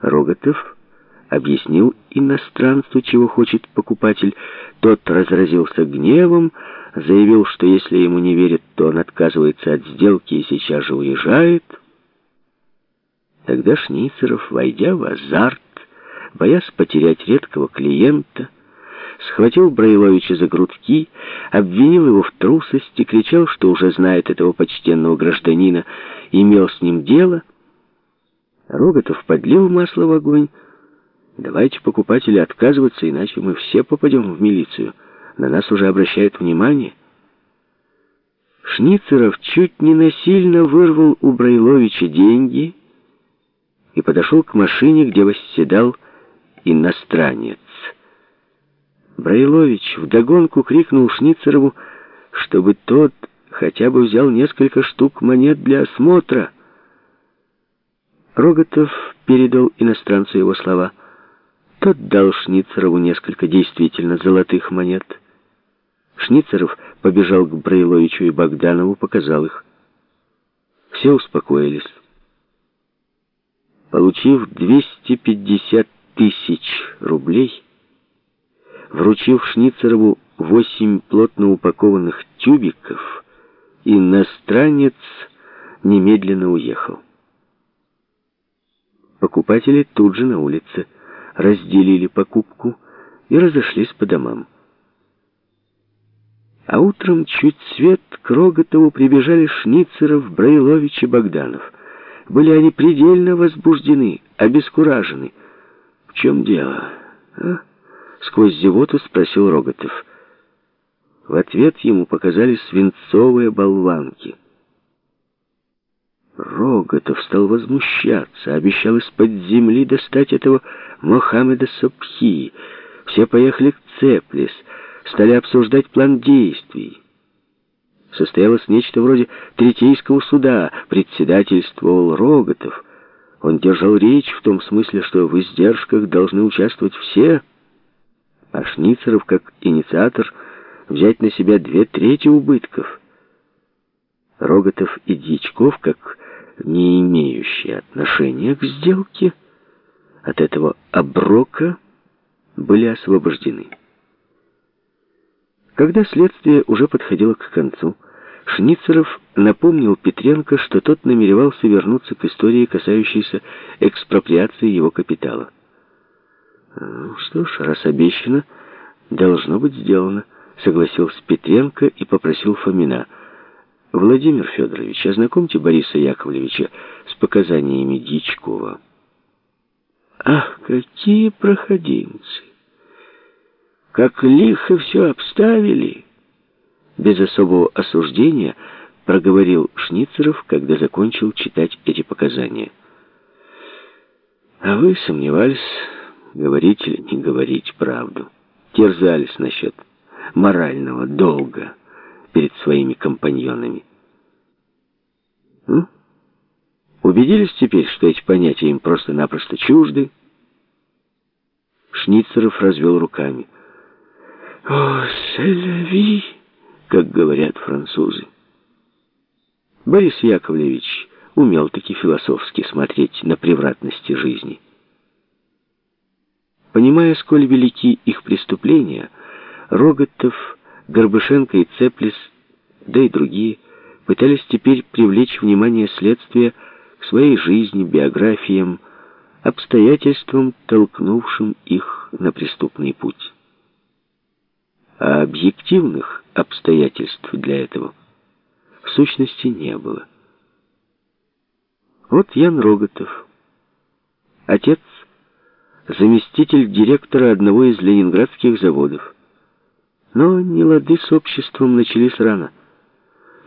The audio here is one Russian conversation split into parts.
Роготов объяснил иностранцу, чего хочет покупатель. Тот разразился гневом, заявил, что если ему не верят, то он отказывается от сделки и сейчас же уезжает. Тогда Шницеров, войдя в азарт, боясь потерять редкого клиента, схватил Браиловича за грудки, обвинил его в трусости, кричал, что уже знает этого почтенного гражданина, имел с ним дело. Роготов подлил масло в огонь. «Давайте, покупатели, отказываться, иначе мы все попадем в милицию. На нас уже обращают внимание». Шницеров чуть не насильно вырвал у Брайловича деньги и подошел к машине, где восседал иностранец. Брайлович вдогонку крикнул Шницерову, чтобы тот хотя бы взял несколько штук монет для осмотра. Роготов передал иностранцу его слова. Тот дал Шницерову несколько действительно золотых монет. Шницеров побежал к Брайловичу и Богданову, показал их. Все успокоились. Получив 250 тысяч рублей, вручив Шницерову восемь плотно упакованных тюбиков, иностранец немедленно уехал. Покупатели тут же на улице разделили покупку и разошлись по домам. А утром чуть свет к Роготову прибежали Шницеров, Браилович и Богданов. Были они предельно возбуждены, обескуражены. «В чем дело?» а? Сквозь зевоту спросил Роготов. В ответ ему показались свинцовые болванки. Роготов стал возмущаться, обещал из-под земли достать этого Мохаммеда Сапхи. Все поехали к Цеплис, стали обсуждать план действий. Состоялось нечто вроде третейского суда, председательствовал Роготов. Он держал речь в том смысле, что в издержках должны участвовать все, а Шницеров, как инициатор, взять на себя две трети убытков. Роготов и Дьячков, как не имеющие отношения к сделке, от этого оброка были освобождены. Когда следствие уже подходило к концу, Шницеров напомнил Петренко, что тот намеревался вернуться к истории, касающейся экспроприации его капитала. «Ну «Что ж, раз обещано, должно быть сделано», — согласился Петренко и попросил Фомина — Владимир Федорович, ознакомьте Бориса Яковлевича с показаниями Дичкова. Ах, какие проходимцы! Как лихо все обставили! Без особого осуждения проговорил Шницеров, когда закончил читать эти показания. А вы сомневались, говорить или не говорить правду. Терзались насчет морального долга перед своими компаньонами. М? Убедились теперь, что эти понятия им просто-напросто чужды? Шницеров развел руками. «О, селяви!» как говорят французы. Борис Яковлевич умел таки философски смотреть на превратности жизни. Понимая, сколь велики их преступления, Роготов Горбышенко и Цеплис, да и другие, пытались теперь привлечь внимание следствия к своей жизни, биографиям, обстоятельствам, толкнувшим их на преступный путь. А объективных обстоятельств для этого в сущности не было. Вот Ян Роготов, отец, заместитель директора одного из ленинградских заводов. Но нелады с обществом начались рано.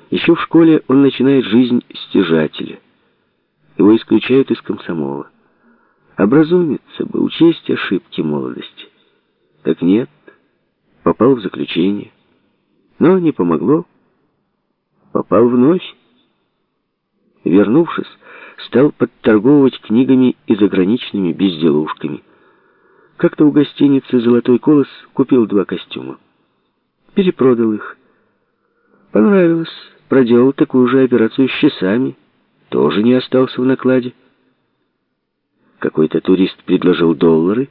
Еще в школе он начинает жизнь стяжателя. Его исключают из комсомола. Образумиться бы, учесть ошибки молодости. Так нет, попал в заключение. Но не помогло. Попал вновь. Вернувшись, стал подторговывать книгами и заграничными безделушками. Как-то у гостиницы «Золотой колос» купил два костюма перепродал их. Понравилось, проделал такую же операцию с часами, тоже не остался в накладе. Какой-то турист предложил доллары,